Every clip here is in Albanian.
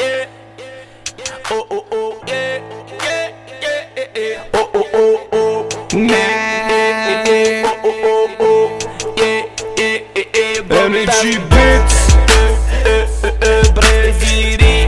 yeah. Oh, oh, oh, yeah, yeah, yeah, yeah. Oh, oh, oh, oh, yeah, yeah, yeah. Oh, oh, oh, oh, yeah, yeah, yeah. MG Beats. Brasília.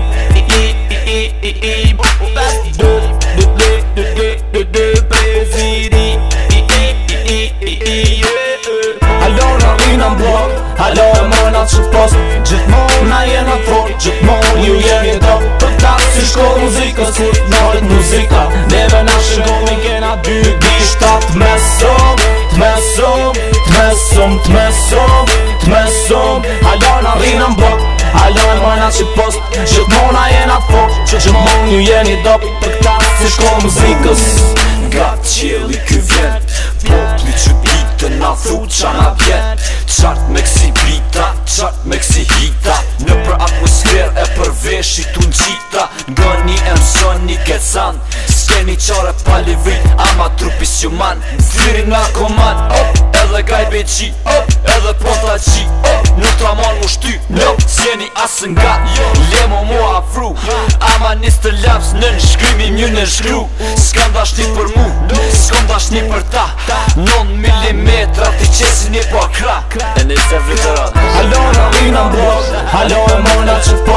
zom Halon arrinë në bot Halon mëna që post Që të mona jena të Që që mon ju jeni dop Për këta si shko muzikës Nga të qjeli kë vjet që bitë Nga thu qa nga vjet Qartë me kësi brita Qartë me kësi hita Në për atmosfer e për veshi të në gjita Nga një emson një kecan Skeni qare pali vit Ama trupis që man Zviri nga komat Oh Edhe gaj be qi, edhe posta qi Nuk të amon më shty, në qeni asë nga Lemo mu afru, ama nis të laps në në shkrymi mjë në shkru Ska më dashti për mu, s'ka më dashti për ta Non milimetra i qesi një po akra E nëse vritë rrët Halo e rrinë ambrot, halo e mona që të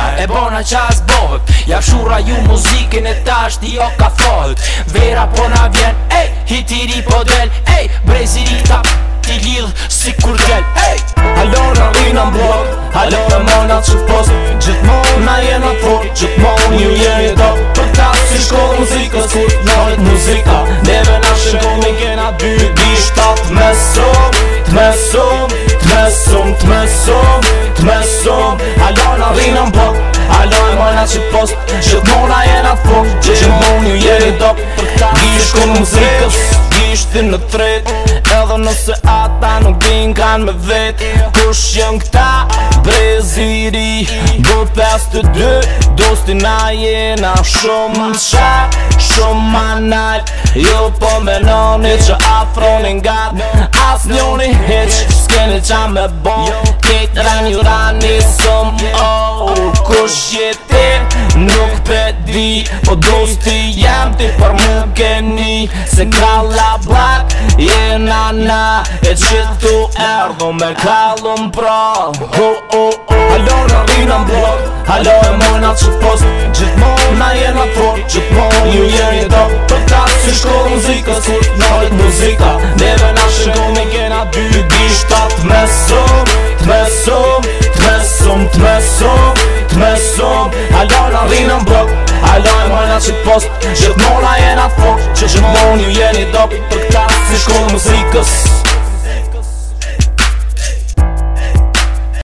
Ja e bona qas bohët Ja shura ju muzikin e tash jo ka fohët Vera po na vjen Ej, hitiri po del Ej, breziri ta t'i lill Si kur del Ej, halo në rinë në blok Halo në mona që post Gjithmon na jenë atë fort po, Gjithmon ju jenë i do Për ta si shkohë muzikës Kur nojt muzika Neve na shkohë me kena dy Di shtat me sot Me sot Me sot Me Me Me na që post Që tona jena na fun Që që më një jetë do për ta në muzikës Gjish ti në tret Edhe nëse ata nuk din kanë me vet Kush jën këta Breziri Bërë pës të dy Dosti na jena Shumë më qa Shumë më Jo po me që afronin nga As njoni heq Skeni qa me bon Ketë rani rani Oh, oh, oh, oh, oh, vi Po dosti jam ti për më keni Se kalla blak Jena na E që tu erdo me kallum pra Ho ho ho Halo në rinë në blok Halo e mojnë atë që post Gjithmon na jenë atë fort Gjithmon ju jenë i top Të kasë si shkollë muzika Sur të nëjtë muzika Neve na shkollë me kena dy Di shtat me sum Tme sum Tme sum Tme sum Tme Halo në rinë në blok që post Gjithmona jena fort Që gjithmon ju jeni dop Për këta muzikës